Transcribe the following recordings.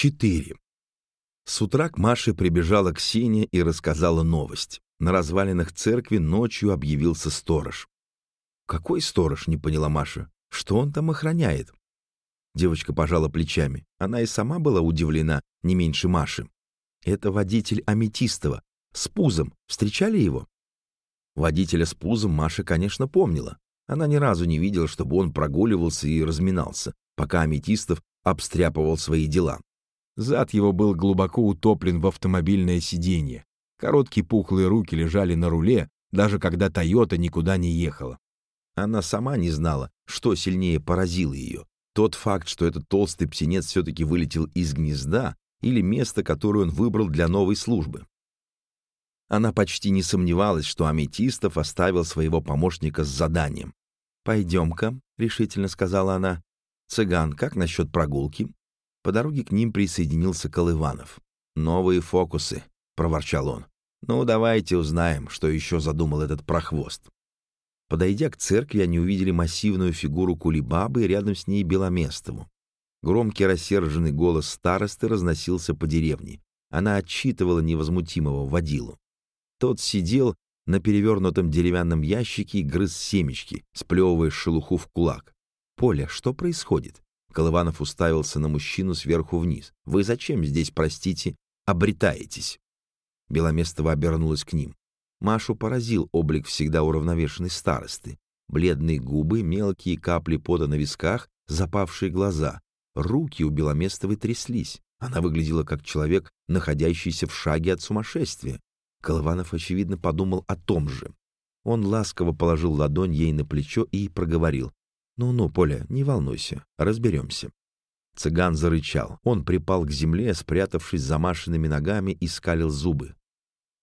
4. С утра к Маше прибежала Ксения и рассказала новость. На развалинах церкви ночью объявился сторож. «Какой сторож?» — не поняла Маша. «Что он там охраняет?» Девочка пожала плечами. Она и сама была удивлена, не меньше Маши. «Это водитель Аметистова. С пузом. Встречали его?» Водителя с пузом Маша, конечно, помнила. Она ни разу не видела, чтобы он прогуливался и разминался, пока Аметистов обстряпывал свои дела. Зад его был глубоко утоплен в автомобильное сиденье. Короткие пухлые руки лежали на руле, даже когда «Тойота» никуда не ехала. Она сама не знала, что сильнее поразило ее. Тот факт, что этот толстый птенец все-таки вылетел из гнезда, или место, которое он выбрал для новой службы. Она почти не сомневалась, что Аметистов оставил своего помощника с заданием. «Пойдем-ка», — решительно сказала она. «Цыган, как насчет прогулки?» По дороге к ним присоединился Колыванов. «Новые фокусы», — проворчал он. «Ну, давайте узнаем, что еще задумал этот прохвост». Подойдя к церкви, они увидели массивную фигуру Кулибабы и рядом с ней Беломестову. Громкий рассерженный голос старосты разносился по деревне. Она отчитывала невозмутимого водилу. Тот сидел на перевернутом деревянном ящике и грыз семечки, сплевывая шелуху в кулак. «Поля, что происходит?» Колыванов уставился на мужчину сверху вниз. «Вы зачем здесь, простите, обретаетесь?» Беломестова обернулась к ним. Машу поразил облик всегда уравновешенной старосты. Бледные губы, мелкие капли пота на висках, запавшие глаза. Руки у Беломестовой тряслись. Она выглядела как человек, находящийся в шаге от сумасшествия. Колыванов, очевидно, подумал о том же. Он ласково положил ладонь ей на плечо и проговорил. «Ну-ну, Поля, не волнуйся, разберемся». Цыган зарычал. Он припал к земле, спрятавшись за машинными ногами и скалил зубы.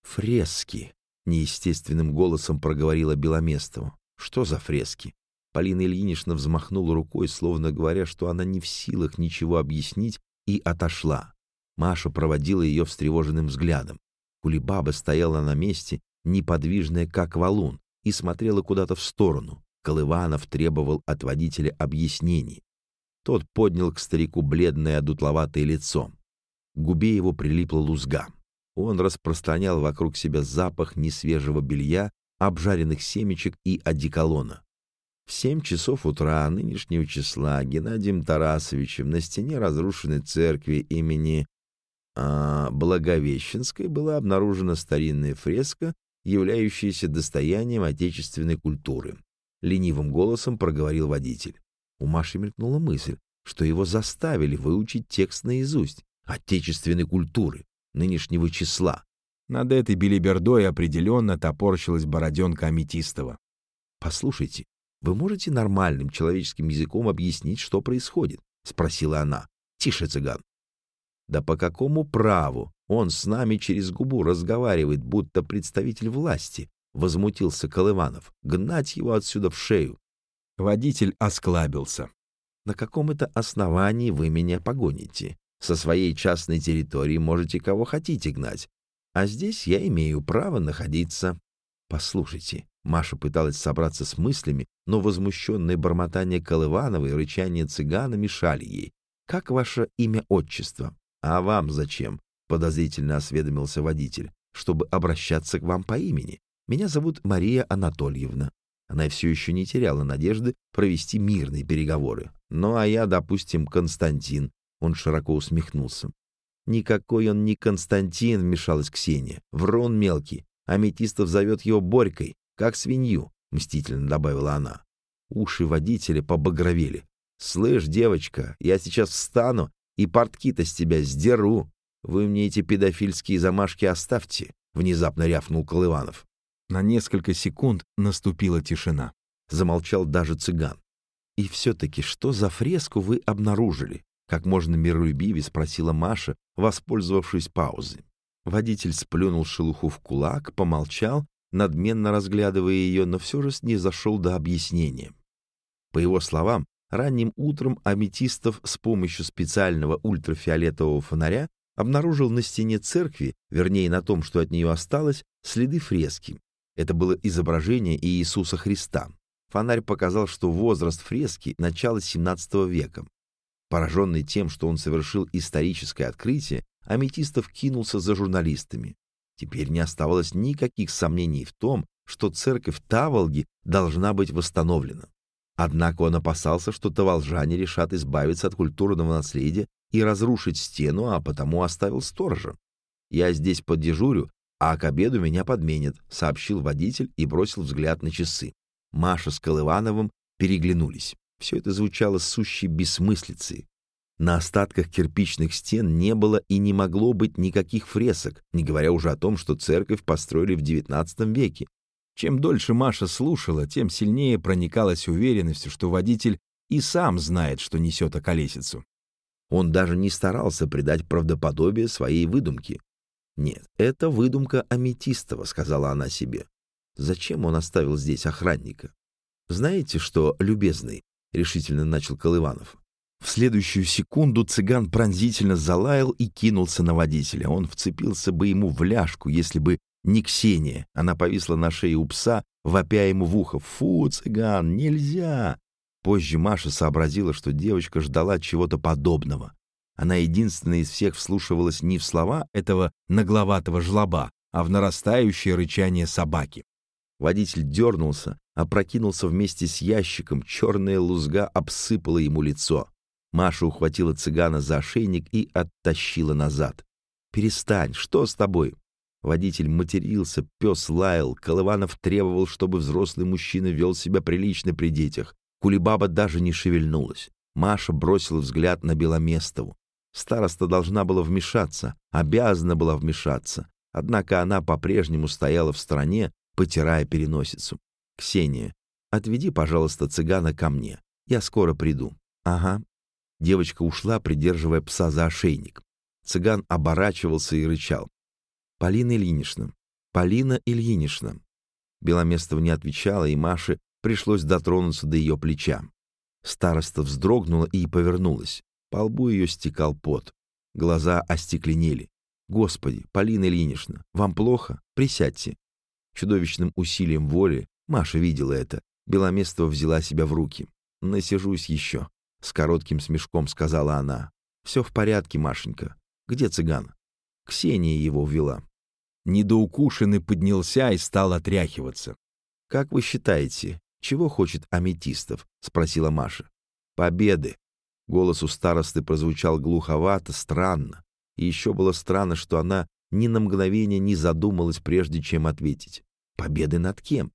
«Фрески!» — неестественным голосом проговорила Беломестова. «Что за фрески?» Полина Ильинична взмахнула рукой, словно говоря, что она не в силах ничего объяснить, и отошла. Маша проводила ее встревоженным взглядом. Кулибаба стояла на месте, неподвижная, как валун, и смотрела куда-то в сторону. Колыванов требовал от водителя объяснений. Тот поднял к старику бледное одутловатое лицо. К губе его прилипла лузга. Он распространял вокруг себя запах несвежего белья, обжаренных семечек и одеколона. В семь часов утра нынешнего числа Геннадием Тарасовичем на стене разрушенной церкви имени а, Благовещенской была обнаружена старинная фреска, являющаяся достоянием отечественной культуры ленивым голосом проговорил водитель. У Маши мелькнула мысль, что его заставили выучить текст наизусть отечественной культуры, нынешнего числа. Над этой билибердой определенно топорщилась бороденка Аметистова. «Послушайте, вы можете нормальным человеческим языком объяснить, что происходит?» — спросила она. «Тише, цыган». «Да по какому праву он с нами через губу разговаривает, будто представитель власти?» Возмутился Колыванов. «Гнать его отсюда в шею!» Водитель осклабился. «На каком это основании вы меня погоните? Со своей частной территории можете кого хотите гнать, а здесь я имею право находиться...» «Послушайте», — Маша пыталась собраться с мыслями, но возмущенное бормотание Колыванова и рычание цыгана мешали ей. «Как ваше имя-отчество?» «А вам зачем?» — подозрительно осведомился водитель. «Чтобы обращаться к вам по имени. Меня зовут Мария Анатольевна. Она все еще не теряла надежды провести мирные переговоры. Ну, а я, допустим, Константин. Он широко усмехнулся. «Никакой он не Константин», — вмешалась Ксения. «Врон мелкий. Аметистов зовет его Борькой, как свинью», — мстительно добавила она. Уши водителя побагровели. «Слышь, девочка, я сейчас встану и портки-то с тебя сдеру. Вы мне эти педофильские замашки оставьте», — внезапно рявкнул Колыванов. На несколько секунд наступила тишина. Замолчал даже цыган. «И все-таки что за фреску вы обнаружили?» Как можно миролюбивее спросила Маша, воспользовавшись паузой. Водитель сплюнул шелуху в кулак, помолчал, надменно разглядывая ее, но все же не зашел до объяснения. По его словам, ранним утром Аметистов с помощью специального ультрафиолетового фонаря обнаружил на стене церкви, вернее на том, что от нее осталось, следы фрески. Это было изображение Иисуса Христа. Фонарь показал, что возраст фрески — начало XVII века. Пораженный тем, что он совершил историческое открытие, Аметистов кинулся за журналистами. Теперь не оставалось никаких сомнений в том, что церковь Таволги должна быть восстановлена. Однако он опасался, что таволжане решат избавиться от культурного наследия и разрушить стену, а потому оставил сторожа. «Я здесь поддежурю, а к обеду меня подменят», — сообщил водитель и бросил взгляд на часы. Маша с Колывановым переглянулись. Все это звучало сущей бессмыслицей. На остатках кирпичных стен не было и не могло быть никаких фресок, не говоря уже о том, что церковь построили в XIX веке. Чем дольше Маша слушала, тем сильнее проникалась уверенностью, что водитель и сам знает, что несет околесицу. Он даже не старался придать правдоподобие своей выдумке. «Нет, это выдумка Аметистова», — сказала она себе. «Зачем он оставил здесь охранника?» «Знаете что, любезный?» — решительно начал Колыванов. В следующую секунду цыган пронзительно залаял и кинулся на водителя. Он вцепился бы ему в ляжку, если бы не Ксения. Она повисла на шее у пса, вопя ему в ухо. «Фу, цыган, нельзя!» Позже Маша сообразила, что девочка ждала чего-то подобного. Она единственная из всех вслушивалась не в слова этого нагловатого жлоба, а в нарастающее рычание собаки. Водитель дернулся, опрокинулся вместе с ящиком, черная лузга обсыпала ему лицо. Маша ухватила цыгана за ошейник и оттащила назад. «Перестань, что с тобой?» Водитель матерился, пес лаял, Колыванов требовал, чтобы взрослый мужчина вел себя прилично при детях. Кулибаба даже не шевельнулась. Маша бросила взгляд на Беломестову. Староста должна была вмешаться, обязана была вмешаться. Однако она по-прежнему стояла в стороне, потирая переносицу. «Ксения, отведи, пожалуйста, цыгана ко мне. Я скоро приду». «Ага», Девочка ушла, придерживая пса за ошейник. Цыган оборачивался и рычал. «Полина Ильинична! Полина Ильинична!» Беломестова не отвечала, и Маше пришлось дотронуться до ее плеча. Староста вздрогнула и повернулась. По лбу ее стекал пот. Глаза остекленели. «Господи, Полина Ильинична, вам плохо? Присядьте». Чудовищным усилием воли Маша видела это. Беломестова взяла себя в руки. «Насижусь еще. С коротким смешком сказала она. «Все в порядке, Машенька. Где цыган?» Ксения его ввела. Недоукушенный поднялся и стал отряхиваться. «Как вы считаете, чего хочет Аметистов?» — спросила Маша. «Победы». Голос у старосты прозвучал глуховато, странно. И еще было странно, что она ни на мгновение не задумалась, прежде чем ответить. «Победы над кем?»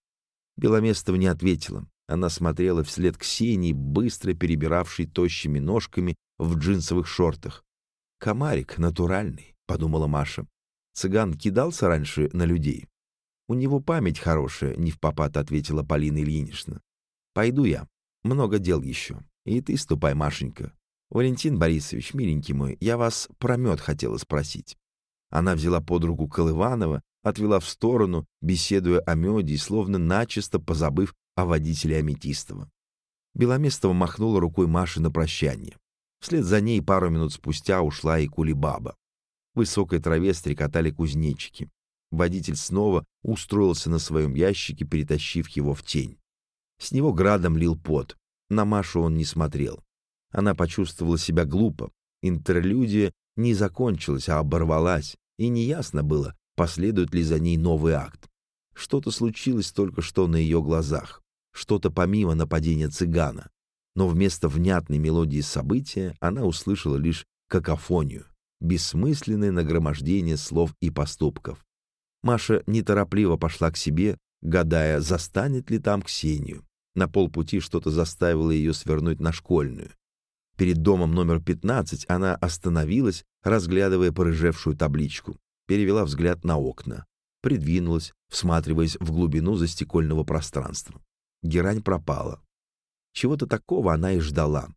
Беломестова не ответила. Она смотрела вслед Ксении, быстро перебиравшей тощими ножками в джинсовых шортах. «Комарик натуральный», — подумала Маша. «Цыган кидался раньше на людей?» «У него память хорошая», — не в попад ответила Полина Ильинична. «Пойду я. Много дел еще. И ты ступай, Машенька. Валентин Борисович, миленький мой, я вас про мед хотела спросить». Она взяла под руку Колыванова, отвела в сторону, беседуя о меде и словно начисто позабыв о водителе Аметистова. Беломестова махнула рукой Маше на прощание. Вслед за ней пару минут спустя ушла и Кулибаба. В высокой траве стрекотали кузнечики. Водитель снова устроился на своем ящике, перетащив его в тень. С него градом лил пот. На Машу он не смотрел. Она почувствовала себя глупо. Интерлюдия не закончилась, а оборвалась, и неясно было, последует ли за ней новый акт. Что-то случилось только что на ее глазах что-то помимо нападения цыгана, но вместо внятной мелодии события она услышала лишь какофонию, бессмысленное нагромождение слов и поступков. Маша неторопливо пошла к себе, гадая, застанет ли там Ксению. На полпути что-то заставило ее свернуть на школьную. Перед домом номер 15 она остановилась, разглядывая порыжевшую табличку, перевела взгляд на окна, придвинулась, всматриваясь в глубину застекольного пространства. Герань пропала. Чего-то такого она и ждала.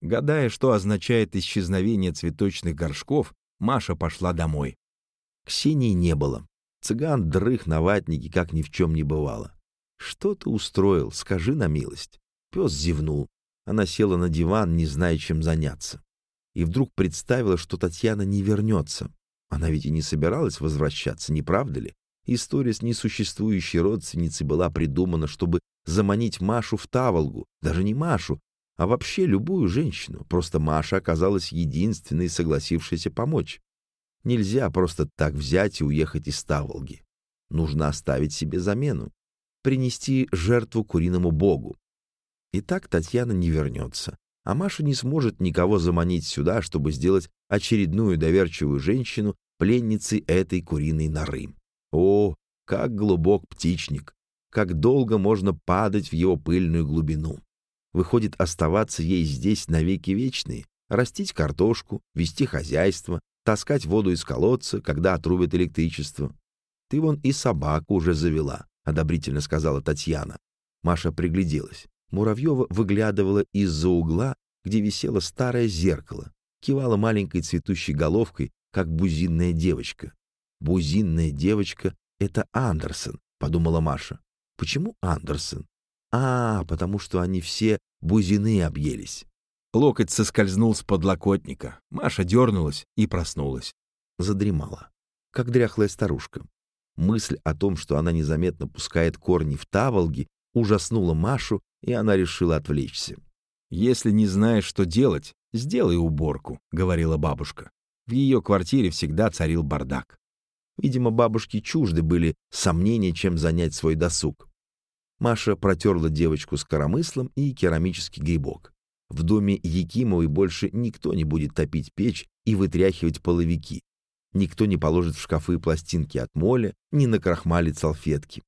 Гадая, что означает исчезновение цветочных горшков, Маша пошла домой. Ксении не было. Цыган дрых на ватнике, как ни в чем не бывало. «Что ты устроил? Скажи на милость». Пес зевнул. Она села на диван, не зная, чем заняться. И вдруг представила, что Татьяна не вернется. Она ведь и не собиралась возвращаться, не правда ли? История с несуществующей родственницей была придумана, чтобы заманить Машу в Таволгу, даже не Машу, а вообще любую женщину. Просто Маша оказалась единственной, согласившейся помочь. Нельзя просто так взять и уехать из Таволги. Нужно оставить себе замену, принести жертву куриному богу. И так Татьяна не вернется, а Маша не сможет никого заманить сюда, чтобы сделать очередную доверчивую женщину пленницей этой куриной норы. О, как глубок птичник! Как долго можно падать в его пыльную глубину! Выходит, оставаться ей здесь навеки вечные, растить картошку, вести хозяйство, таскать воду из колодца, когда отрубят электричество. Ты вон и собаку уже завела, одобрительно сказала Татьяна. Маша пригляделась. Муравьева выглядывала из-за угла, где висело старое зеркало, кивала маленькой цветущей головкой, как бузинная девочка. Бузинная девочка — это Андерсон, подумала Маша. Почему Андерсон? А, потому что они все бузины объелись. Локоть соскользнул с подлокотника. Маша дернулась и проснулась. Задремала, как дряхлая старушка. Мысль о том, что она незаметно пускает корни в таволги, ужаснула Машу, и она решила отвлечься. «Если не знаешь, что делать, сделай уборку», — говорила бабушка. В ее квартире всегда царил бардак. Видимо, бабушке чужды были сомнения, чем занять свой досуг. Маша протерла девочку с коромыслом и керамический грибок. В доме Якимовой больше никто не будет топить печь и вытряхивать половики. Никто не положит в шкафы пластинки от моля, не накрахмалит салфетки.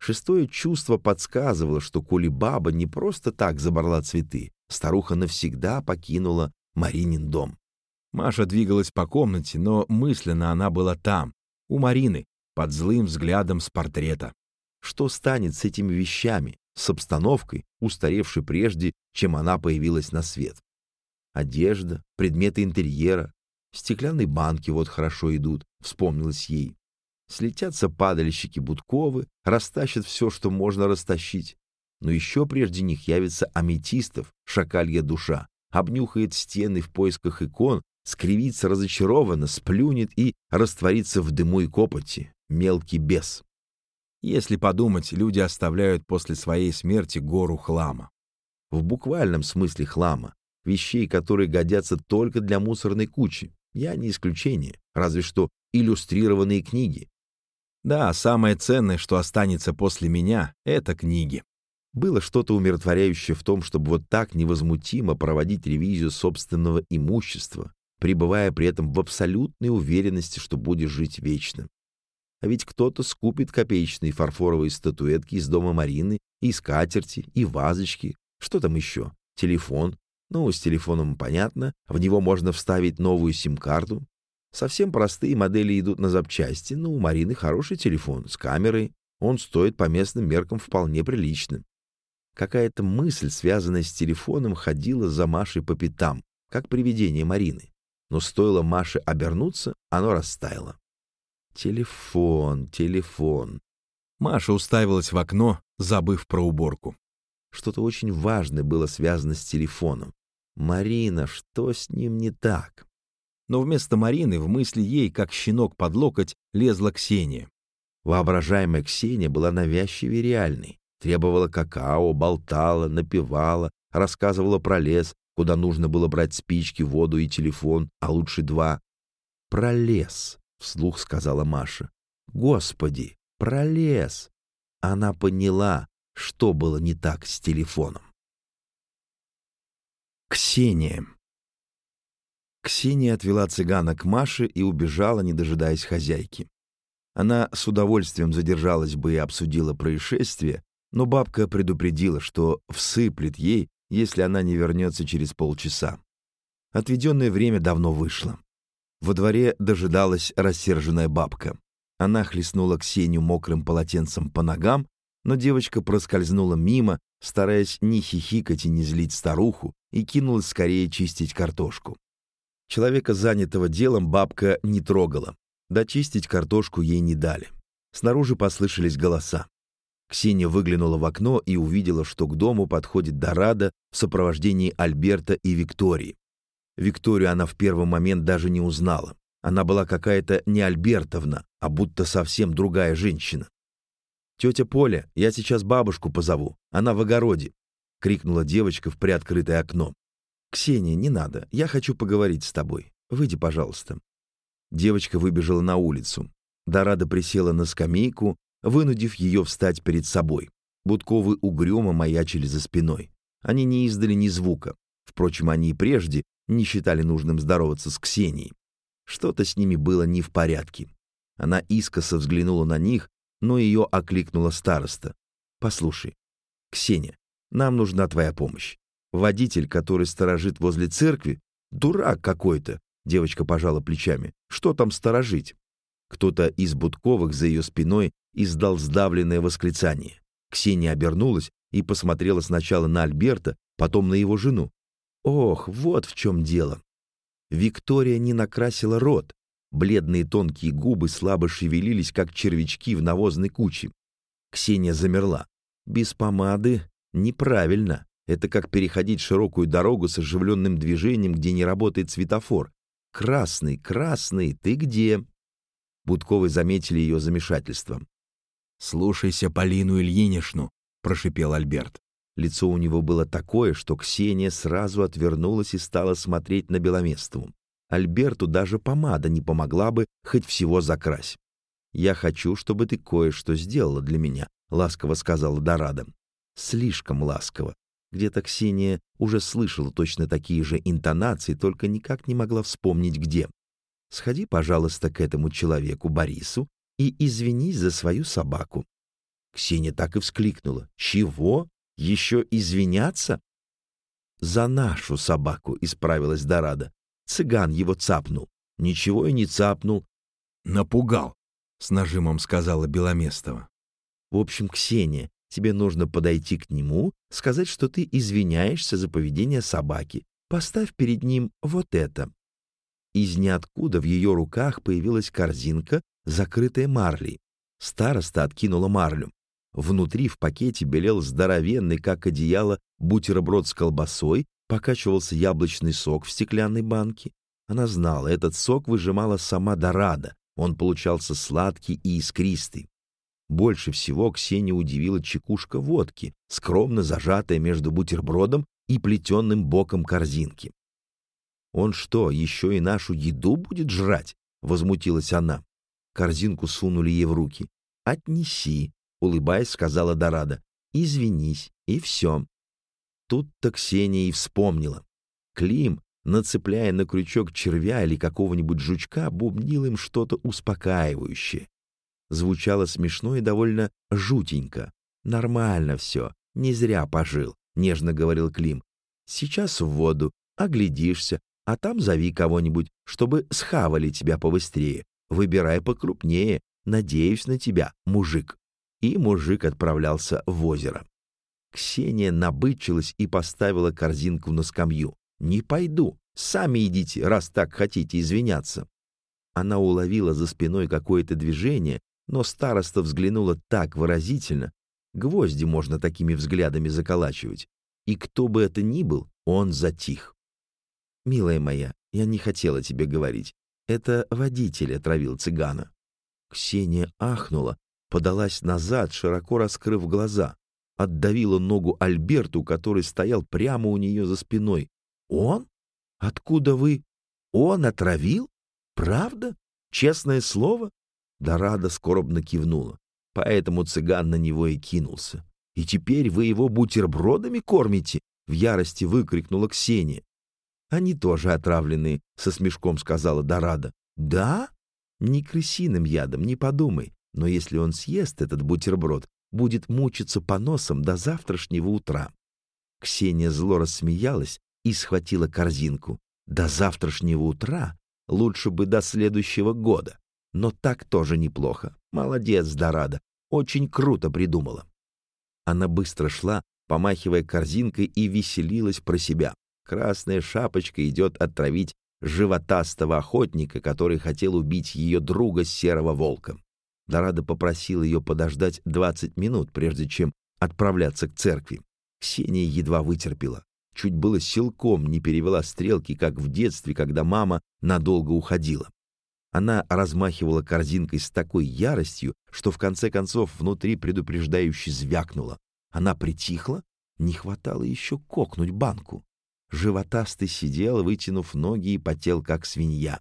Шестое чувство подсказывало, что коли баба не просто так забрала цветы, старуха навсегда покинула Маринин дом. Маша двигалась по комнате, но мысленно она была там, у Марины, под злым взглядом с портрета. Что станет с этими вещами, с обстановкой, устаревшей прежде, чем она появилась на свет? Одежда, предметы интерьера, стеклянные банки вот хорошо идут, вспомнилось ей. Слетятся падальщики Будковы, растащат все, что можно растащить. Но еще прежде них явится аметистов, шакалья душа, обнюхает стены в поисках икон, скривится разочарованно, сплюнет и растворится в дыму и копоти. Мелкий бес. Если подумать, люди оставляют после своей смерти гору хлама. В буквальном смысле хлама. Вещей, которые годятся только для мусорной кучи. Я не исключение, разве что иллюстрированные книги. Да, самое ценное, что останется после меня, — это книги. Было что-то умиротворяющее в том, чтобы вот так невозмутимо проводить ревизию собственного имущества, пребывая при этом в абсолютной уверенности, что будешь жить вечно. А ведь кто-то скупит копеечные фарфоровые статуэтки из дома Марины, и скатерти, и вазочки. Что там еще? Телефон. Ну, с телефоном понятно. В него можно вставить новую сим-карту. Совсем простые модели идут на запчасти. Ну, у Марины хороший телефон с камерой. Он стоит по местным меркам вполне прилично. Какая-то мысль, связанная с телефоном, ходила за Машей по пятам, как привидение Марины. Но стоило Маше обернуться, оно растаяло. Телефон, телефон. Маша уставилась в окно, забыв про уборку. Что-то очень важное было связано с телефоном. Марина, что с ним не так? Но вместо Марины в мысли ей, как щенок под локоть, лезла Ксения. Воображаемая Ксения была навязчивее реальной. Требовала какао, болтала, напевала, рассказывала про лес, куда нужно было брать спички, воду и телефон, а лучше два. Про лес вслух сказала Маша. Господи, пролез! Она поняла, что было не так с телефоном. Ксения. Ксения отвела цыгана к Маше и убежала, не дожидаясь хозяйки. Она с удовольствием задержалась бы и обсудила происшествие, но бабка предупредила, что всыплет ей, если она не вернется через полчаса. Отведенное время давно вышло. Во дворе дожидалась рассерженная бабка. Она хлестнула Ксению мокрым полотенцем по ногам, но девочка проскользнула мимо, стараясь не хихикать и не злить старуху, и кинулась скорее чистить картошку. Человека, занятого делом, бабка не трогала. Дочистить картошку ей не дали. Снаружи послышались голоса. Ксения выглянула в окно и увидела, что к дому подходит Дорадо в сопровождении Альберта и Виктории. Викторию она в первый момент даже не узнала. Она была какая-то не Альбертовна, а будто совсем другая женщина. «Тетя Поля, я сейчас бабушку позову. Она в огороде». крикнула девочка в приоткрытое окно. «Ксения, не надо, я хочу поговорить с тобой. Выйди, пожалуйста». Девочка выбежала на улицу. Дорада присела на скамейку, вынудив ее встать перед собой. Будковы угрюмо маячили за спиной. Они не издали ни звука. Впрочем, они и прежде не считали нужным здороваться с Ксенией. Что-то с ними было не в порядке. Она искоса взглянула на них, но ее окликнула староста. «Послушай, Ксения, нам нужна твоя помощь. Водитель, который сторожит возле церкви, дурак какой-то, девочка пожала плечами. Что там сторожить? Кто-то из Будковых за ее спиной издал сдавленное восклицание. Ксения обернулась и посмотрела сначала на Альберта, потом на его жену. Ох, вот в чем дело. Виктория не накрасила рот. Бледные тонкие губы слабо шевелились, как червячки в навозной куче. Ксения замерла. Без помады Неправильно. Это как переходить широкую дорогу с оживленным движением, где не работает светофор. «Красный, красный, ты где?» Будковы заметили ее замешательство. «Слушайся Полину Ильинишну», — прошипел Альберт. Лицо у него было такое, что Ксения сразу отвернулась и стала смотреть на Беломестову. Альберту даже помада не помогла бы хоть всего закрась. «Я хочу, чтобы ты кое-что сделала для меня», — ласково сказала Дорадо слишком ласково. Где-то Ксения уже слышала точно такие же интонации, только никак не могла вспомнить где. «Сходи, пожалуйста, к этому человеку, Борису, и извинись за свою собаку». Ксения так и вскликнула. «Чего? Еще извиняться?» «За нашу собаку», — исправилась Дорада. «Цыган его цапнул». «Ничего и не цапнул». «Напугал», — с нажимом сказала Беломестова. «В общем, Ксения, Тебе нужно подойти к нему, сказать, что ты извиняешься за поведение собаки. Поставь перед ним вот это». Из ниоткуда в ее руках появилась корзинка, закрытая марлей. Староста откинула марлю. Внутри в пакете белел здоровенный, как одеяло, бутерброд с колбасой, покачивался яблочный сок в стеклянной банке. Она знала, этот сок выжимала сама Дорада. Он получался сладкий и искристый. Больше всего Ксения удивила чекушка водки, скромно зажатая между бутербродом и плетенным боком корзинки. «Он что, еще и нашу еду будет жрать?» — возмутилась она. Корзинку сунули ей в руки. «Отнеси», — улыбаясь, сказала Дорада. «Извинись, и все». Тут-то Ксения и вспомнила. Клим, нацепляя на крючок червя или какого-нибудь жучка, бубнил им что-то успокаивающее звучало смешно и довольно жутенько. «Нормально все, не зря пожил», — нежно говорил Клим. «Сейчас в воду, оглядишься, а там зови кого-нибудь, чтобы схавали тебя побыстрее. Выбирай покрупнее, надеюсь на тебя, мужик». И мужик отправлялся в озеро. Ксения набычилась и поставила корзинку на скамью. «Не пойду, сами идите, раз так хотите извиняться». Она уловила за спиной какое-то движение но староста взглянула так выразительно. Гвозди можно такими взглядами заколачивать. И кто бы это ни был, он затих. «Милая моя, я не хотела тебе говорить. Это водитель отравил цыгана». Ксения ахнула, подалась назад, широко раскрыв глаза. Отдавила ногу Альберту, который стоял прямо у нее за спиной. «Он? Откуда вы? Он отравил? Правда? Честное слово?» Дорада скорбно кивнула. Поэтому цыган на него и кинулся. «И теперь вы его бутербродами кормите?» — в ярости выкрикнула Ксения. «Они тоже отравленные», — со смешком сказала Дорада. «Да? Не крысиным ядом, не подумай. Но если он съест этот бутерброд, будет мучиться по носам до завтрашнего утра». Ксения зло рассмеялась и схватила корзинку. «До завтрашнего утра? Лучше бы до следующего года. Но так тоже неплохо. Молодец, Дорадо. Очень круто придумала. Она быстро шла, помахивая корзинкой, и веселилась про себя. Красная шапочка идет отравить животастого охотника, который хотел убить ее друга серого волка. Дорадо попросил ее подождать 20 минут, прежде чем отправляться к церкви. Ксения едва вытерпела. Чуть было силком не перевела стрелки, как в детстве, когда мама надолго уходила. Она размахивала корзинкой с такой яростью, что в конце концов внутри предупреждающе звякнула. Она притихла, Не хватало еще кокнуть банку. Животастый сидел, вытянув ноги и потел, как свинья.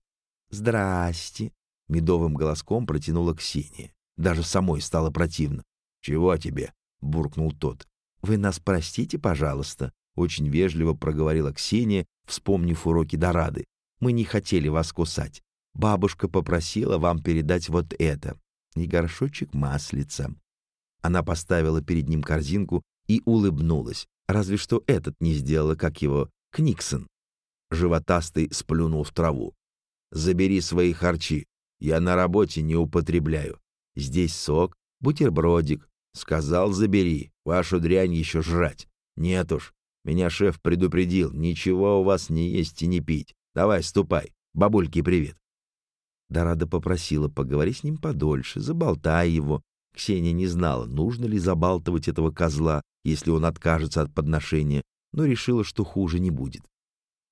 «Здрасте!» — медовым голоском протянула Ксения. Даже самой стало противно. «Чего тебе?» — буркнул тот. «Вы нас простите, пожалуйста», — очень вежливо проговорила Ксения, вспомнив уроки Дорады. «Мы не хотели вас кусать. Бабушка попросила вам передать вот это. И горшочек маслица». Она поставила перед ним корзинку и улыбнулась. Разве что этот не сделала, как его, Книксон. Животастый сплюнул в траву. «Забери свои харчи. Я на работе не употребляю. Здесь сок, бутербродик. Сказал, забери. Вашу дрянь еще жрать. Нет уж. Меня шеф предупредил. Ничего у вас не есть и не пить. Давай, ступай. Бабульке привет. Дорада попросила поговори с ним подольше, заболтай его. Ксения не знала, нужно ли забалтывать этого козла, если он откажется от подношения, но решила, что хуже не будет.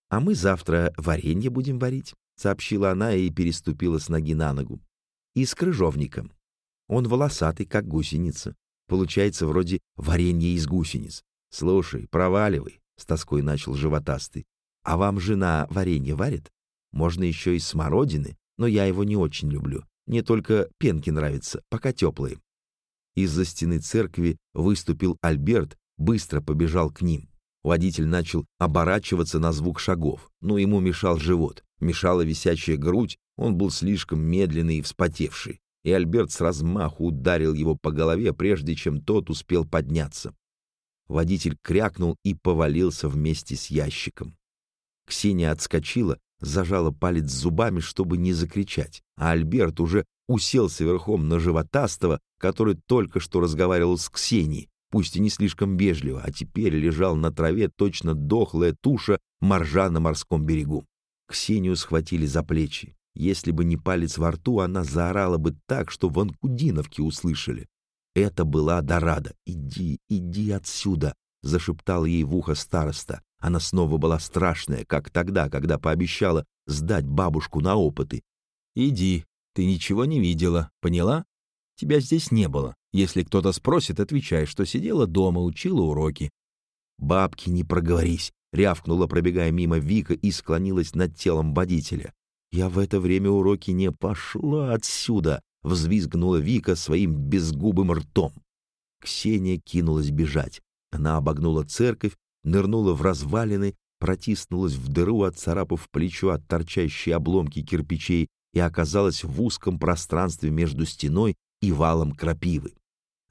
«А мы завтра варенье будем варить», — сообщила она и переступила с ноги на ногу. «И с крыжовником. Он волосатый, как гусеница. Получается вроде варенье из гусениц. Слушай, проваливай, — с тоской начал животастый. А вам жена варенье варит? Можно еще из смородины, но я его не очень люблю. Мне только пенки нравятся, пока теплые. Из-за стены церкви выступил Альберт, быстро побежал к ним. Водитель начал оборачиваться на звук шагов, но ему мешал живот, мешала висячая грудь, он был слишком медленный и вспотевший и Альберт с размаху ударил его по голове, прежде чем тот успел подняться. Водитель крякнул и повалился вместе с ящиком. Ксения отскочила, зажала палец зубами, чтобы не закричать, а Альберт уже уселся верхом на животастого, который только что разговаривал с Ксенией, пусть и не слишком вежливо, а теперь лежал на траве точно дохлая туша моржа на морском берегу. Ксению схватили за плечи. Если бы не палец во рту, она заорала бы так, что в Анкудиновке услышали. Это была Дорада. «Иди, иди отсюда!» — зашептал ей в ухо староста. Она снова была страшная, как тогда, когда пообещала сдать бабушку на опыты. «Иди, ты ничего не видела, поняла? Тебя здесь не было. Если кто-то спросит, отвечай, что сидела дома, учила уроки». «Бабки, не проговорись!» — рявкнула, пробегая мимо Вика и склонилась над телом водителя. «Я в это время уроки не пошла отсюда!» — взвизгнула Вика своим безгубым ртом. Ксения кинулась бежать. Она обогнула церковь, нырнула в развалины, протиснулась в дыру, отцарапав плечо от торчащей обломки кирпичей и оказалась в узком пространстве между стеной и валом крапивы.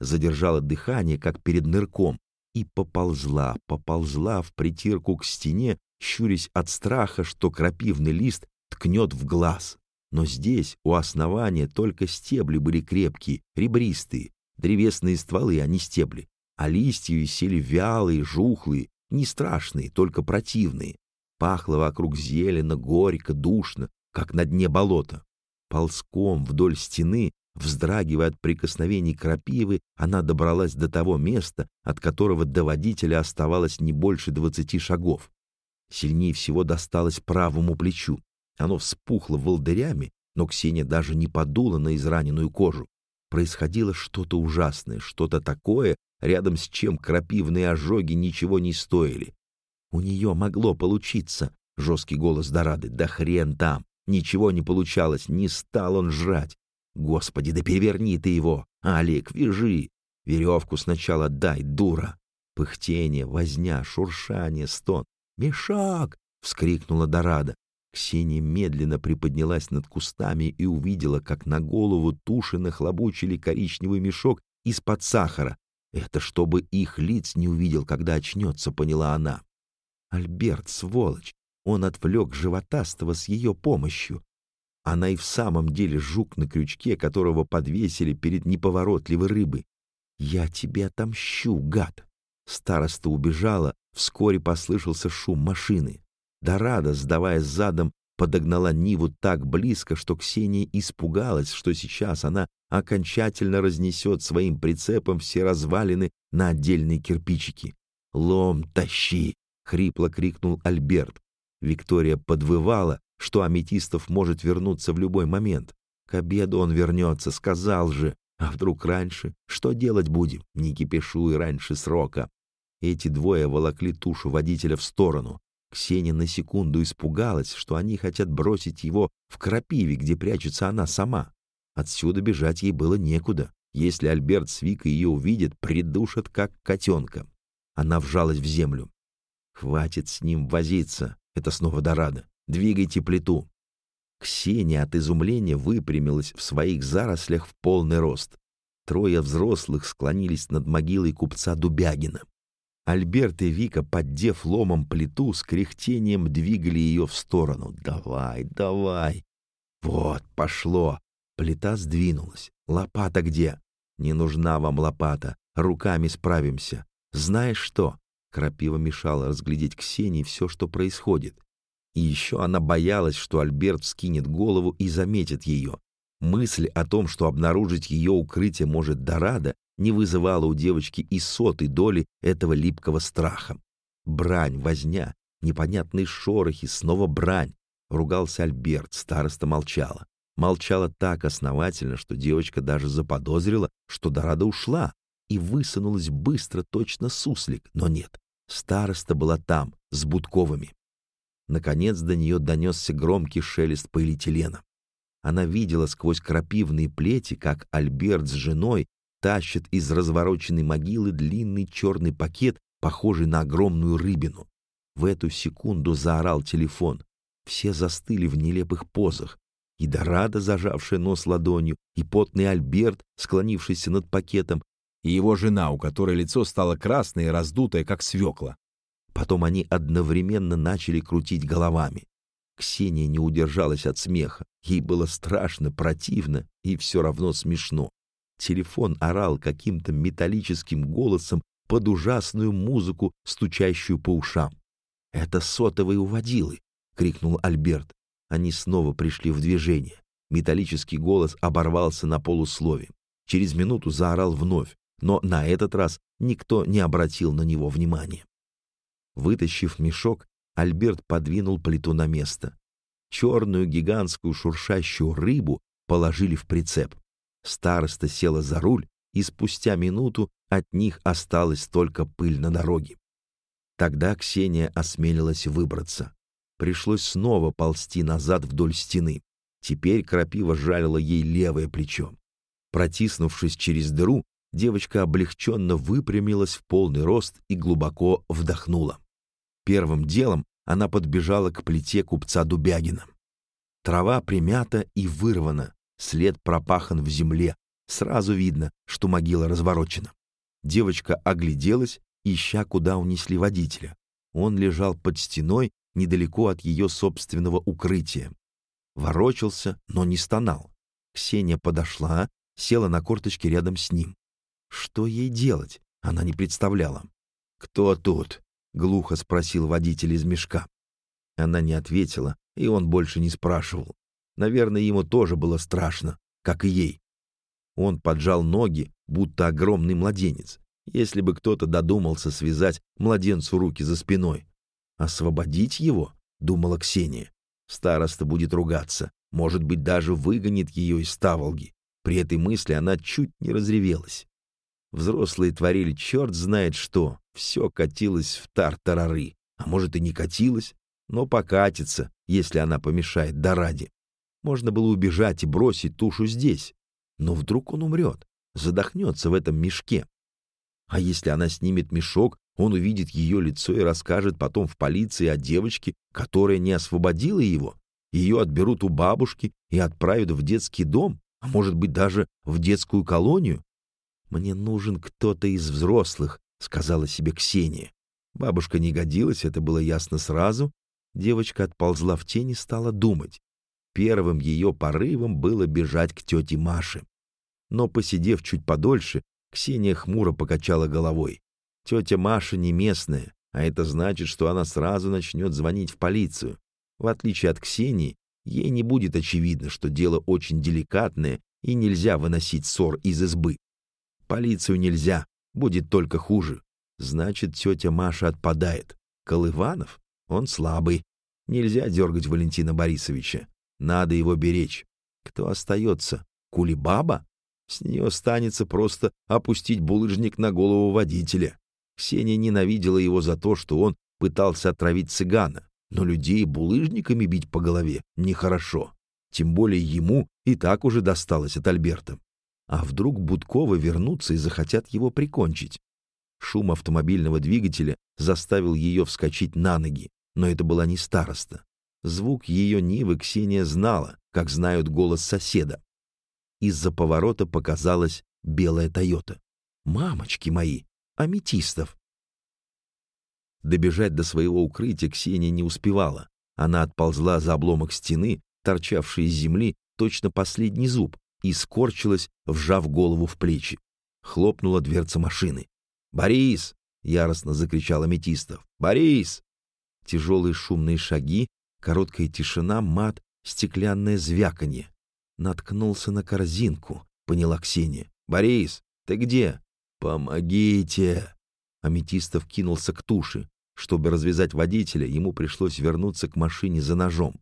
Задержала дыхание, как перед нырком, и поползла, поползла в притирку к стене, щурясь от страха, что крапивный лист ткнет в глаз. Но здесь, у основания, только стебли были крепкие, ребристые, древесные стволы, а не стебли, а листья висели вялые, жухлые, не страшные, только противные. Пахло вокруг зелено, горько, душно, как на дне болота. Ползком вдоль стены, вздрагивая от прикосновений крапивы, она добралась до того места, от которого до водителя оставалось не больше двадцати шагов. Сильнее всего досталось правому плечу. Оно вспухло волдырями, но Ксения даже не подула на израненную кожу. Происходило что-то ужасное, что-то такое, рядом с чем крапивные ожоги ничего не стоили. «У нее могло получиться», — жесткий голос Дорады. «Да хрен там! Ничего не получалось, не стал он жрать. Господи, да переверни ты его! Олег, вяжи! Веревку сначала дай, дура!» Пыхтение, возня, шуршание, стон. «Мешок!» — вскрикнула Дорада. Ксения медленно приподнялась над кустами и увидела, как на голову туши нахлобучили коричневый мешок из-под сахара. Это чтобы их лиц не увидел, когда очнется, поняла она. Альберт, сволочь, он отвлек животастого с ее помощью. Она и в самом деле жук на крючке, которого подвесили перед неповоротливой рыбой. «Я тебе отомщу, гад!» Староста убежала, вскоре послышался шум машины. Дорада, сдаваясь задом, подогнала Ниву так близко, что Ксения испугалась, что сейчас она окончательно разнесет своим прицепом все развалины на отдельные кирпичики. «Лом, тащи!» — хрипло крикнул Альберт. Виктория подвывала, что Аметистов может вернуться в любой момент. К обеду он вернется, сказал же. А вдруг раньше? Что делать будем? Не кипишуй раньше срока. Эти двое волокли тушу водителя в сторону. Ксения на секунду испугалась, что они хотят бросить его в крапиве, где прячется она сама. Отсюда бежать ей было некуда. Если Альберт с Викой ее увидят, придушат как котенка. Она вжалась в землю. «Хватит с ним возиться!» Это снова Дорадо. «Двигайте плиту!» Ксения от изумления выпрямилась в своих зарослях в полный рост. Трое взрослых склонились над могилой купца Дубягина. Альберт и Вика, поддев ломом плиту, с кряхтением двигали ее в сторону. «Давай, давай!» «Вот, пошло!» Плита сдвинулась. «Лопата где?» «Не нужна вам лопата. Руками справимся. Знаешь что?» Крапива мешала разглядеть Ксении все, что происходит. И еще она боялась, что Альберт скинет голову и заметит ее. Мысль о том, что обнаружить ее укрытие может Дорадо, не вызывала у девочки и сотой доли этого липкого страха. Брань, возня, непонятные шорохи, снова брань. Ругался Альберт, староста молчала. Молчала так основательно, что девочка даже заподозрила, что Дорадо ушла и высунулась быстро, точно суслик. Но нет, староста была там, с Будковыми. Наконец до нее донесся громкий шелест полиэтилена. Она видела сквозь крапивные плети, как Альберт с женой тащат из развороченной могилы длинный черный пакет, похожий на огромную рыбину. В эту секунду заорал телефон. Все застыли в нелепых позах. И Дорадо, зажавшая нос ладонью, и потный Альберт, склонившийся над пакетом, и его жена, у которой лицо стало красное и раздутое, как свекла. Потом они одновременно начали крутить головами. Ксения не удержалась от смеха. Ей было страшно, противно и все равно смешно. Телефон орал каким-то металлическим голосом под ужасную музыку, стучащую по ушам. «Это сотовые уводилы!» — крикнул Альберт. Они снова пришли в движение. Металлический голос оборвался на полуслове. Через минуту заорал вновь, но на этот раз никто не обратил на него внимания. Вытащив мешок, Альберт подвинул плиту на место. Черную гигантскую шуршащую рыбу положили в прицеп. Староста села за руль, и спустя минуту от них осталась только пыль на дороге. Тогда Ксения осмелилась выбраться. Пришлось снова ползти назад вдоль стены. Теперь крапива жалила ей левое плечо. Протиснувшись через дыру, девочка облегченно выпрямилась в полный рост и глубоко вдохнула. Первым делом она подбежала к плите купца Дубягина. Трава примята и вырвана, след пропахан в земле. Сразу видно, что могила разворочена. Девочка огляделась, ища, куда унесли водителя. Он лежал под стеной, недалеко от ее собственного укрытия. Ворочался, но не стонал. Ксения подошла, села на корточки рядом с ним. Что ей делать, она не представляла. «Кто тут?» — глухо спросил водитель из мешка. Она не ответила, и он больше не спрашивал. Наверное, ему тоже было страшно, как и ей. Он поджал ноги, будто огромный младенец. Если бы кто-то додумался связать младенцу руки за спиной. «Освободить его?» — думала Ксения. Староста будет ругаться, может быть, даже выгонит ее из Таволги. При этой мысли она чуть не разревелась. Взрослые творили черт знает что, все катилось в тартарары, а может и не катилось, но покатится, если она помешает да ради. Можно было убежать и бросить тушу здесь, но вдруг он умрет, задохнется в этом мешке. А если она снимет мешок, он увидит ее лицо и расскажет потом в полиции о девочке, которая не освободила его. Ее отберут у бабушки и отправят в детский дом, а может быть даже в детскую колонию. «Мне нужен кто-то из взрослых», — сказала себе Ксения. Бабушка не годилась, это было ясно сразу. Девочка отползла в тень и стала думать. Первым ее порывом было бежать к тете Маше. Но, посидев чуть подольше, Ксения хмуро покачала головой. Тетя Маша не местная, а это значит, что она сразу начнет звонить в полицию. В отличие от Ксении, ей не будет очевидно, что дело очень деликатное и нельзя выносить ссор из избы. Полицию нельзя, будет только хуже. Значит, тетя Маша отпадает. Колыванов? Он слабый. Нельзя дергать Валентина Борисовича. Надо его беречь. Кто остается? Кулибаба? С нее останется просто опустить булыжник на голову водителя. Ксения ненавидела его за то, что он пытался отравить цыгана, но людей булыжниками бить по голове нехорошо. Тем более ему и так уже досталось от Альберта. А вдруг Будковы вернутся и захотят его прикончить? Шум автомобильного двигателя заставил ее вскочить на ноги, но это была не староста. Звук ее Нивы Ксения знала, как знают голос соседа. Из-за поворота показалась белая Тойота. «Мамочки мои! Аметистов!» Добежать до своего укрытия Ксения не успевала. Она отползла за обломок стены, торчавший из земли, точно последний зуб, и скорчилась, вжав голову в плечи. Хлопнула дверца машины. «Борис!» — яростно закричал Аметистов. «Борис!» Тяжелые шумные шаги, короткая тишина, мат, стеклянное звяканье. Наткнулся на корзинку, поняла Ксения. «Борис, ты где?» «Помогите!» Аметистов кинулся к туше. Чтобы развязать водителя, ему пришлось вернуться к машине за ножом.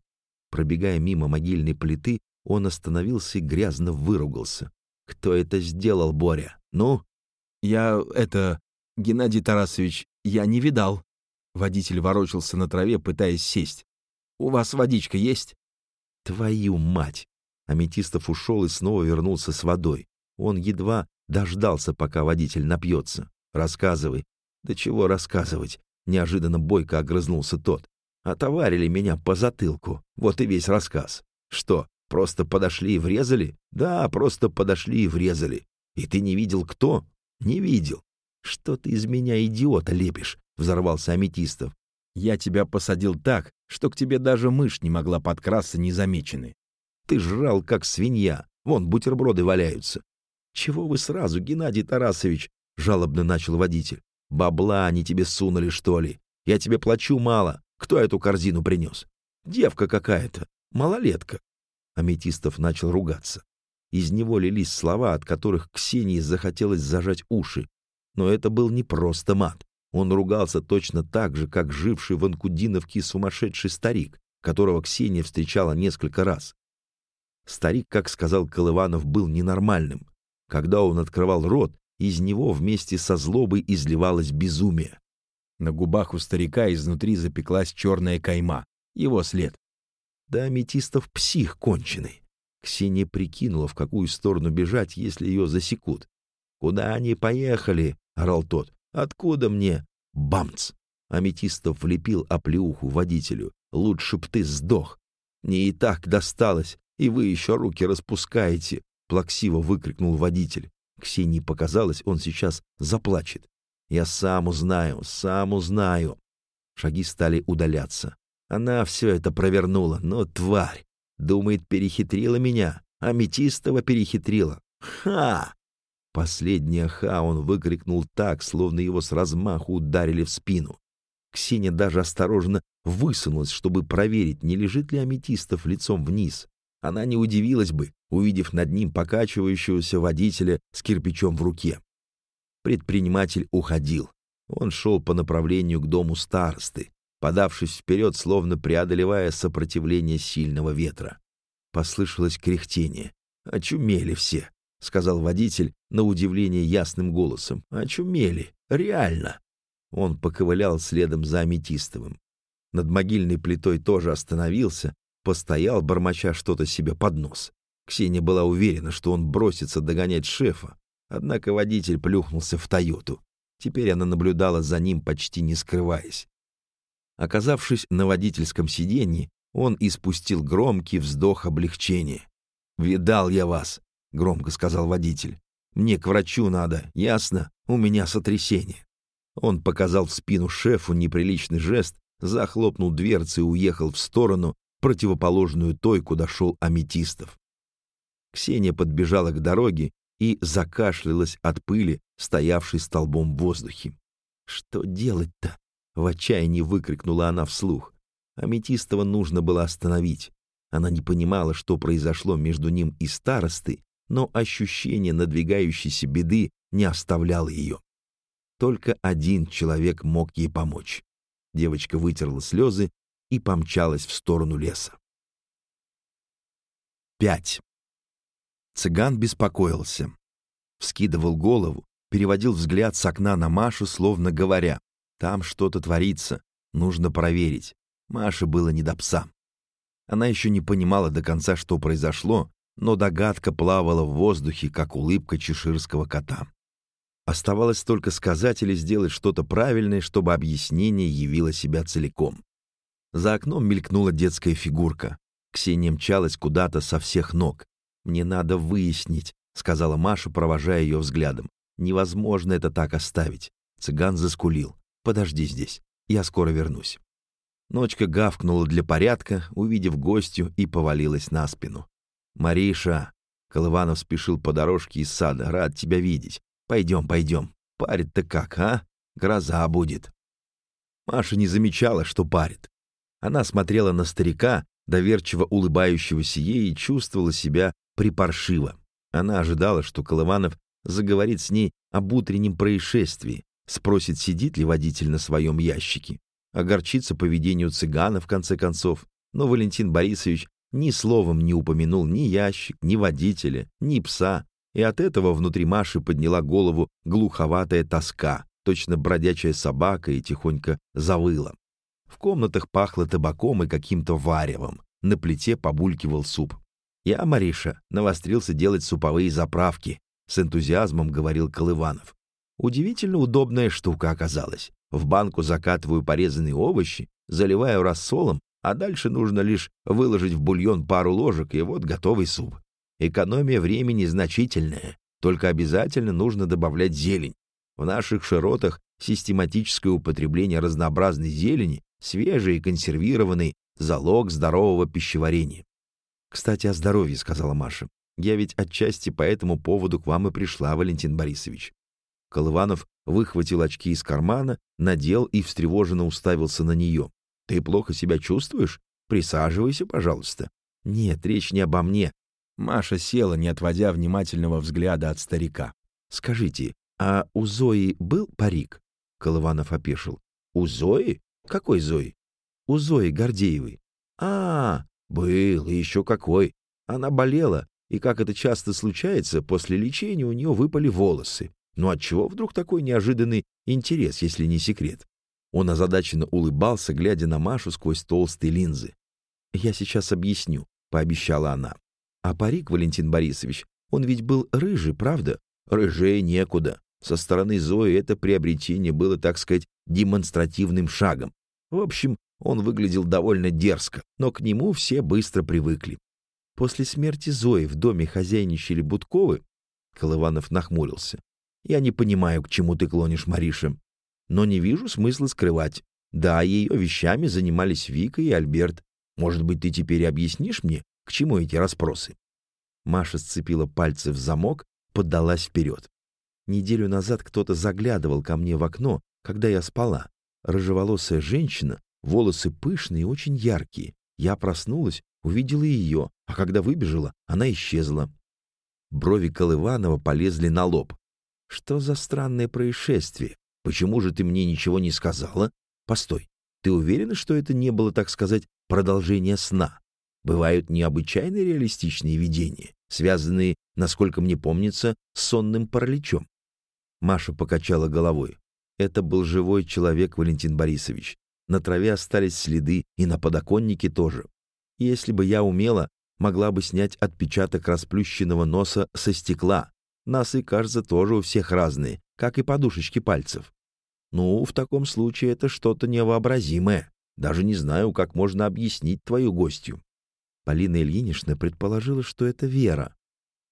Пробегая мимо могильной плиты, он остановился и грязно выругался. «Кто это сделал, Боря? Ну?» «Я... это... Геннадий Тарасович, я не видал». Водитель ворочался на траве, пытаясь сесть. «У вас водичка есть?» «Твою мать!» Аметистов ушел и снова вернулся с водой. Он едва дождался, пока водитель напьется. «Рассказывай». «Да чего рассказывать?» Неожиданно бойко огрызнулся тот. «Отоварили меня по затылку. Вот и весь рассказ. Что, просто подошли и врезали? Да, просто подошли и врезали. И ты не видел, кто? Не видел. Что ты из меня идиота лепишь?» Взорвался Аметистов. «Я тебя посадил так, что к тебе даже мышь не могла подкрасться незамеченной. Ты жрал, как свинья. Вон, бутерброды валяются. Чего вы сразу, Геннадий Тарасович? Жалобно начал водитель. Бабла они тебе сунули, что ли? Я тебе плачу мало. Кто эту корзину принес? Девка какая-то. Малолетка. Аметистов начал ругаться. Из него лились слова, от которых Ксении захотелось зажать уши. Но это был не просто мат. Он ругался точно так же, как живший в Анкудиновке сумасшедший старик, которого Ксения встречала несколько раз. Старик, как сказал Колыванов, был ненормальным. Когда он открывал рот, из него вместе со злобой изливалось безумие. На губах у старика изнутри запеклась черная кайма. Его след. Да, Аметистов псих конченый. Ксения прикинула, в какую сторону бежать, если ее засекут. «Куда они поехали?» — орал тот. «Откуда мне?» Бамц! Аметистов влепил оплеуху водителю. «Лучше б ты сдох. Не и так досталось, и вы еще руки распускаете!» Плаксиво выкрикнул водитель. Ксении показалось, он сейчас заплачет. «Я сам узнаю, сам узнаю!» Шаги стали удаляться. Она все это провернула, но тварь! Думает, перехитрила меня. Аметистова перехитрила. Ха! Последнее «ха» он выкрикнул так, словно его с размаху ударили в спину. Ксения даже осторожно высунулась, чтобы проверить, не лежит ли Аметистов лицом вниз. Она не удивилась бы, увидев над ним покачивающегося водителя с кирпичом в руке. Предприниматель уходил. Он шел по направлению к дому старосты, подавшись вперед, словно преодолевая сопротивление сильного ветра. Послышалось кряхтение. Очумели все. — сказал водитель на удивление ясным голосом. «Очумели! Реально!» Он поковылял следом за Аметистовым. Над могильной плитой тоже остановился, постоял, бормоча что-то себе под нос. Ксения была уверена, что он бросится догонять шефа, однако водитель плюхнулся в «Тойоту». Теперь она наблюдала за ним, почти не скрываясь. Оказавшись на водительском сиденье, он испустил громкий вздох облегчения. «Видал я вас!» — громко сказал водитель. «Мне к врачу надо, ясно? У меня сотрясение». Он показал в спину шефу неприличный жест, захлопнул дверцы и уехал в сторону, противоположную той, куда шел Аметистов. Ксения подбежала к дороге и закашлялась от пыли, стоявшей столбом в воздухе. «Что делать-то?» — в отчаянии выкрикнула она вслух. Аметистова нужно было остановить. Она не понимала, что произошло между ним и старостой, но ощущение надвигающейся беды не оставляло ее. Только один человек мог ей помочь. Девочка вытерла слезы и помчалась в сторону леса. 5. Цыган беспокоился. Вскидывал голову, переводил взгляд с окна на Машу, словно говоря, «Там что-то творится, нужно проверить». Маше было не до пса. Она еще не понимала до конца, что произошло, но догадка плавала в воздухе, как улыбка чеширского кота. Оставалось только сказать или сделать что-то правильное, чтобы объяснение явило себя целиком. За окном мелькнула детская фигурка. Ксения мчалась куда-то со всех ног. «Мне надо выяснить», — сказала Маша, провожая ее взглядом. «Невозможно это так оставить». Цыган заскулил. «Подожди здесь, я скоро вернусь». Ночка гавкнула для порядка, увидев гостю, и повалилась на спину. «Мариша!» Колыванов спешил по дорожке из сада. «Рад тебя видеть. Пойдем, пойдем. Парит-то как, а? Гроза будет». Маша не замечала, что парит. Она смотрела на старика, доверчиво улыбающегося ей, и чувствовала себя припаршиво. Она ожидала, что Колыванов заговорит с ней об утреннем происшествии, спросит, сидит ли водитель на своем ящике, огорчится поведению цыгана, в конце концов. Но Валентин Борисович ни словом не упомянул ни ящик, ни водителя, ни пса, и от этого внутри Маши подняла голову глуховатая тоска, точно бродячая собака, и тихонько завыла. В комнатах пахло табаком и каким-то варевом. На плите побулькивал суп. «Я, Мариша, навострился делать суповые заправки», — с энтузиазмом говорил Колыванов. Удивительно удобная штука оказалась. В банку закатываю порезанные овощи, заливаю рассолом, а дальше нужно лишь выложить в бульон пару ложек, и вот готовый суп. Экономия времени значительная, только обязательно нужно добавлять зелень. В наших широтах систематическое употребление разнообразной зелени свежий и консервированный, залог здорового пищеварения. «Кстати, о здоровье», — сказала Маша. «Я ведь отчасти по этому поводу к вам и пришла, Валентин Борисович». Колыванов выхватил очки из кармана, надел и встревоженно уставился на нее. «Ты плохо себя чувствуешь? Присаживайся, пожалуйста». «Нет, речь не обо мне». Маша села, не отводя внимательного взгляда от старика. «Скажите, а у Зои был парик?» Колыванов опешил. «У Зои? Какой Зои? У Зои Гордеевой. А, был, и еще какой. Она болела, и, как это часто случается, после лечения у нее выпали волосы. Ну отчего вдруг такой неожиданный интерес, если не секрет? Он озадаченно улыбался, глядя на Машу сквозь толстые линзы. «Я сейчас объясню», — пообещала она. «А парик, Валентин Борисович, он ведь был рыжий, правда? Рыжее некуда. Со стороны Зои это приобретение было, так сказать, демонстративным шагом. В общем, он выглядел довольно дерзко, но к нему все быстро привыкли. После смерти Зои в доме хозяйничали Будковы, Колыванов нахмурился. «Я не понимаю, к чему ты клонишь, Мариша, но не вижу смысла скрывать. Да, ее вещами занимались Вика и Альберт. Может быть, ты теперь объяснишь мне, к чему эти расспросы?» Маша сцепила пальцы в замок, поддалась вперед. Неделю назад кто-то заглядывал ко мне в окно, когда я спала. Рыжеволосая женщина, волосы пышные и очень яркие. Я проснулась, увидела ее, а когда выбежала, она исчезла. Брови Колыванова полезли на лоб. «Что за странное происшествие? Почему же ты мне ничего не сказала? Постой, ты уверена, что это не было, так сказать, продолжение сна? Бывают необычайно реалистичные видения, связанные, насколько мне помнится, с сонным параличом». Маша покачала головой. Это был живой человек, Валентин Борисович. На траве остались следы, и на подоконнике тоже. Если бы я умела, могла бы снять отпечаток расплющенного носа со стекла. Носы, кажется, тоже у всех разные, как и подушечки пальцев. Ну, в таком случае это что-то невообразимое. Даже не знаю, как можно объяснить твою гостью. Полина Ильинична предположила, что это Вера.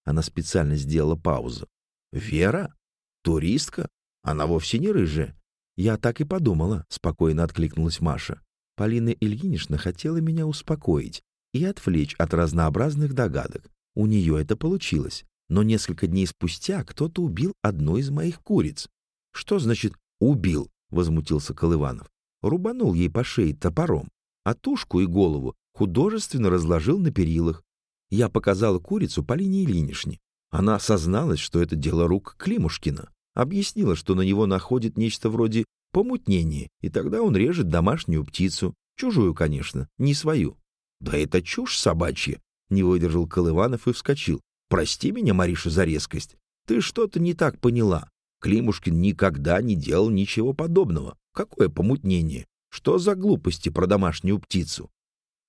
Она специально сделала паузу. «Вера? Туристка? Она вовсе не рыжая. Я так и подумала, спокойно откликнулась Маша. Полина Ильинична хотела меня успокоить и отвлечь от разнообразных догадок. У нее это получилось. Но несколько дней спустя кто-то убил одну из моих куриц. Что значит «убил»? — возмутился Колыванов. Рубанул ей по шее топором, а тушку и голову художественно разложил на перилах. Я показала курицу Полине Ильиничне. Она осозналась, что это дело рук Климушкина объяснила, что на него находит нечто вроде помутнения, и тогда он режет домашнюю птицу, чужую, конечно, не свою. «Да это чушь собачья!» — не выдержал Колыванов и вскочил. «Прости меня, Мариша, за резкость. Ты что-то не так поняла. Климушкин никогда не делал ничего подобного. Какое помутнение? Что за глупости про домашнюю птицу?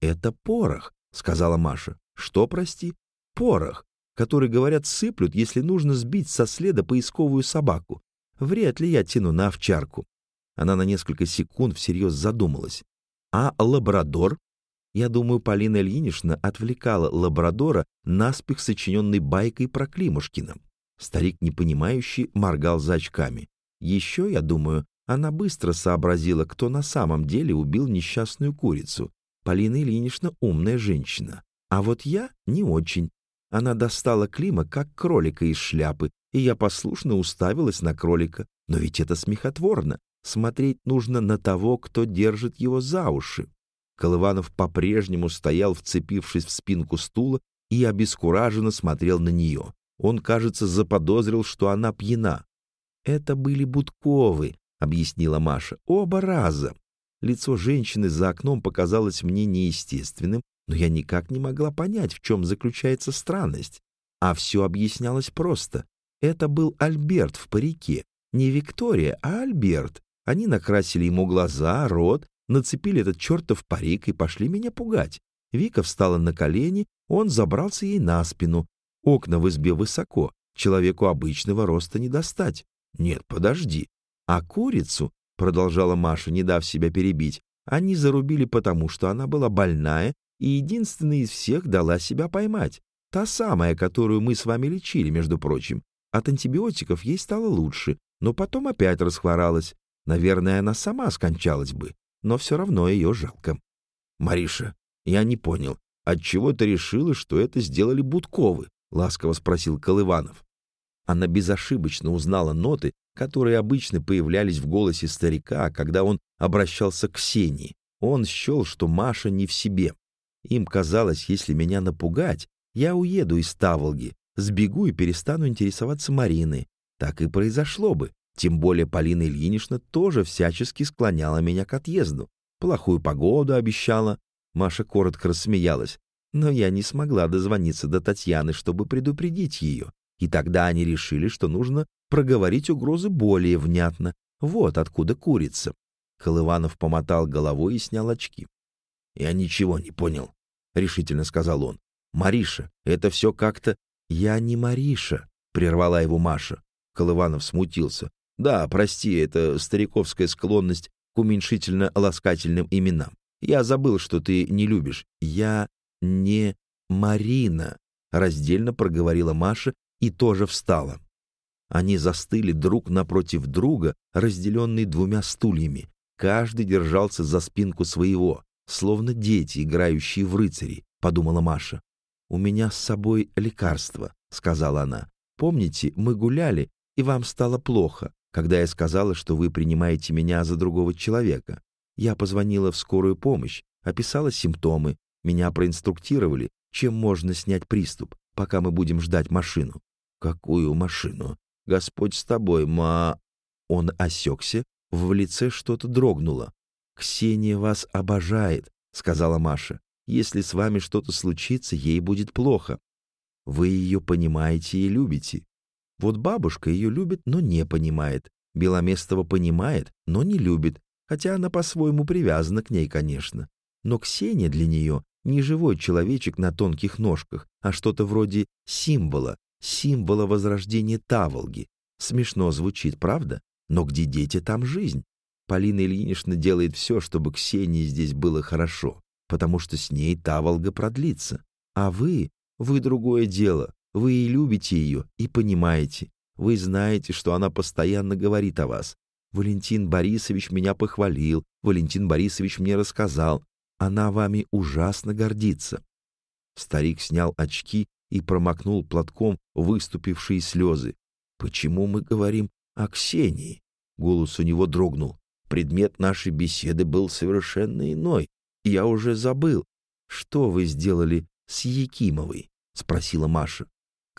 Это порох, сказала Маша. Что, прости? Порох, который, говорят, сыплют, если нужно сбить со следа поисковую собаку. Вряд ли я тяну на овчарку. Она на несколько секунд всерьез задумалась. А лабрадор? Я думаю, Полина Ильинична отвлекала лабрадора наспех сочиненной байкой про Климушкина. Старик, непонимающий, моргал за очками. Еще, я думаю, она быстро сообразила, кто на самом деле убил несчастную курицу. Полина Ильинична умная женщина. А вот я не очень. Она достала Клима, как кролика из шляпы, и я послушно уставилась на кролика. Но ведь это смехотворно. Смотреть нужно на того, кто держит его за уши. Колыванов по-прежнему стоял, вцепившись в спинку стула, и обескураженно смотрел на нее. Он, кажется, заподозрил, что она пьяна. «Это были Будковы», — объяснила Маша. «Оба раза». Лицо женщины за окном показалось мне неестественным, но я никак не могла понять, в чем заключается странность. А все объяснялось просто. Это был Альберт в парике. Не Виктория, а Альберт. Они накрасили ему глаза, рот, нацепили этот чертов парик и пошли меня пугать. Вика встала на колени, он забрался ей на спину. Окна в избе высоко, человеку обычного роста не достать. Нет, подожди. А курицу, продолжала Маша, не дав себя перебить, они зарубили потому, что она была больная и единственная из всех дала себя поймать. Та самая, которую мы с вами лечили, между прочим. От антибиотиков ей стало лучше, но потом опять расхворалась. Наверное, она сама скончалась бы, но все равно ее жалко. Мариша, я не понял, отчего ты решила, что это сделали Будковы? Ласково спросил Колыванов. Она безошибочно узнала ноты, которые обычно появлялись в голосе старика, когда он обращался к Ксении. Он счел, что Маша не в себе. Им казалось, если меня напугать, я уеду из Таволги, сбегу и перестану интересоваться Мариной. Так и произошло бы. Тем более Полина Ильинична тоже всячески склоняла меня к отъезду. Плохую погоду обещала. Маша коротко рассмеялась. Но я не смогла дозвониться до Татьяны, чтобы предупредить ее. И тогда они решили, что нужно проговорить угрозы более внятно. Вот откуда курица. Колыванов помотал головой и снял очки. «Я ничего не понял», — решительно сказал он. «Мариша, это все как-то...» «Я не Мариша», — прервала его Маша. Колыванов смутился. Да, прости, это стариковская склонность к уменьшительно-ласкательным именам. Я забыл, что ты не любишь. Я не Марина, раздельно проговорила Маша и тоже встала. Они застыли друг напротив друга, разделенные двумя стульями. Каждый держался за спинку своего, словно дети, играющие в рыцари, подумала Маша. У меня с собой лекарство, сказала она. Помните, мы гуляли, и вам стало плохо когда я сказала, что вы принимаете меня за другого человека. Я позвонила в скорую помощь, описала симптомы, меня проинструктировали, чем можно снять приступ, пока мы будем ждать машину. Какую машину? Господь с тобой, ма... Он осекся, в лице что-то дрогнуло. «Ксения вас обожает», — сказала Маша. «Если с вами что-то случится, ей будет плохо. Вы ее понимаете и любите. Вот бабушка ее любит, но не понимает. Беломестова понимает, но не любит, хотя она по-своему привязана к ней, конечно. Но Ксения для нее не живой человечек на тонких ножках, а что-то вроде символа, символа возрождения Таволги. Смешно звучит, правда? Но где дети, там жизнь. Полина Ильинична делает все, чтобы Ксении здесь было хорошо, потому что с ней Таволга продлится. А вы, вы другое дело. Вы и любите ее, и понимаете. Вы знаете, что она постоянно говорит о вас. Валентин Борисович меня похвалил, Валентин Борисович мне рассказал. Она вами ужасно гордится». Старик снял очки и промокнул платком выступившие слезы. «Почему мы говорим о Ксении?» Голос у него дрогнул. Предмет нашей беседы был совершенно иной. Я уже забыл. Что вы сделали с Якимовой? спросила Маша.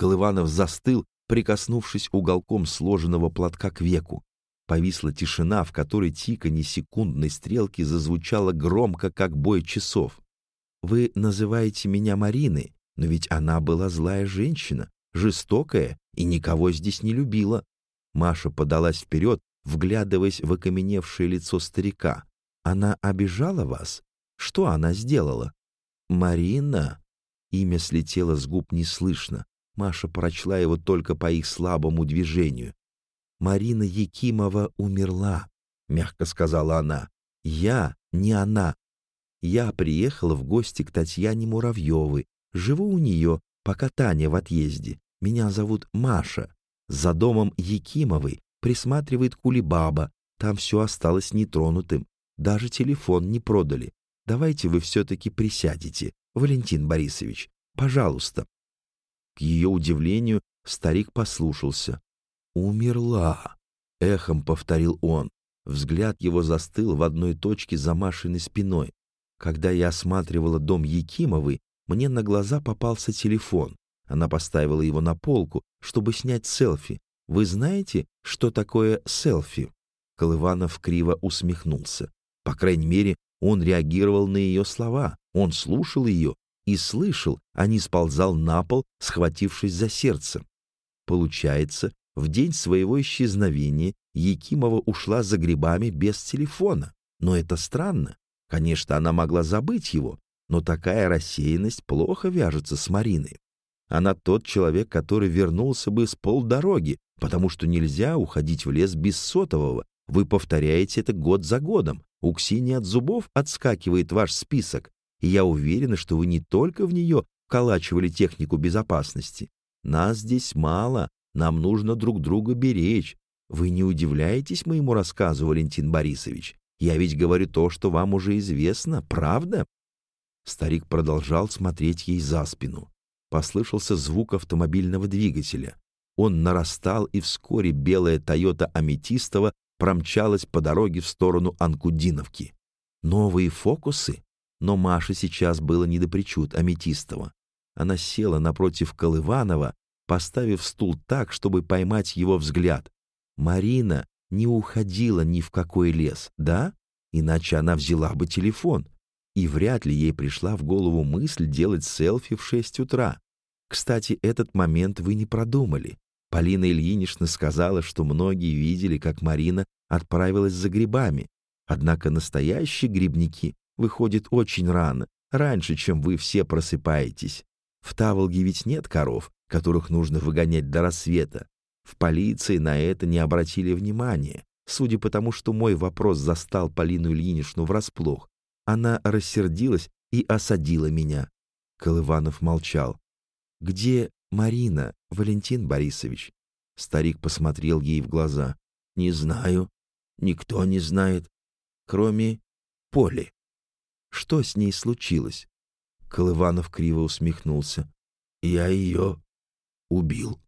Колыванов застыл, прикоснувшись уголком сложенного платка к веку. Повисла тишина, в которой тиканье секундной стрелки зазвучало громко, как бой часов. «Вы называете меня Мариной, но ведь она была злая женщина, жестокая и никого здесь не любила. Маша подалась вперед, вглядываясь в окаменевшее лицо старика. «Она обижала вас? Что она сделала?» «Марина?» Имя слетело с губ неслышно. Маша прочла его только по их слабому движению. «Марина Якимова умерла», — мягко сказала она. «Я не она. Я приехала в гости к Татьяне Муравьевой. Живу у нее, пока Таня в отъезде. Меня зовут Маша. За домом Якимовой присматривает Кулибаба. Там все осталось нетронутым. Даже телефон не продали. Давайте вы все-таки присядете, Валентин Борисович. Пожалуйста». К ее удивлению старик послушался. «Умерла», — эхом повторил он. Взгляд его застыл в одной точке за Машиной спиной. Когда я осматривала дом Якимовой, мне на глаза попался телефон. Она поставила его на полку, чтобы снять селфи. Вы знаете, что такое селфи? Колыванов криво усмехнулся. По крайней мере, он реагировал на ее слова. Он слушал ее и слышал, а не сползал на пол, схватившись за сердце. Получается, в день своего исчезновения Якимова ушла за грибами без телефона. Но это странно. Конечно, она могла забыть его, но такая рассеянность плохо вяжется с Мариной. Она тот человек, который вернулся бы с полдороги, потому что нельзя уходить в лес без сотового. Вы повторяете это год за годом. У Ксении от зубов отскакивает ваш список. И я уверена, что вы не только в нее вколачивали технику безопасности. Нас здесь мало, нам нужно друг друга беречь. Вы не удивляетесь моему рассказу, Валентин Борисович? Я ведь говорю то, что вам уже известно, правда?» Старик продолжал смотреть ей за спину. Послышался звук автомобильного двигателя. Он нарастал, и вскоре белая «Тойота Аметистова» промчалась по дороге в сторону Анкудиновки. Новые фокусы? Но Маше сейчас было не до причуд Аметистова. Она села напротив Колыванова, поставив стул так, чтобы поймать его взгляд. Марина не уходила ни в какой лес, да? Иначе она взяла бы телефон. И вряд ли ей пришла в голову мысль делать селфи в шесть утра. Кстати, этот момент вы не продумали. Полина Ильинична сказала, что многие видели, как Марина отправилась за грибами. Однако настоящие грибники выходят очень рано, раньше, чем вы все просыпаетесь. В Таволге ведь нет коров, которых нужно выгонять до рассвета. В полиции на это не обратили внимания, судя по тому, что мой вопрос застал Полину Ильиничну врасплох. Она рассердилась и осадила меня. Колыванов молчал. «Где Марина, Валентин Борисович?» Старик посмотрел ей в глаза. «Не знаю. Никто не знает, кроме Поли». «Что с ней случилось?» Колыванов криво усмехнулся. «Я ее убил».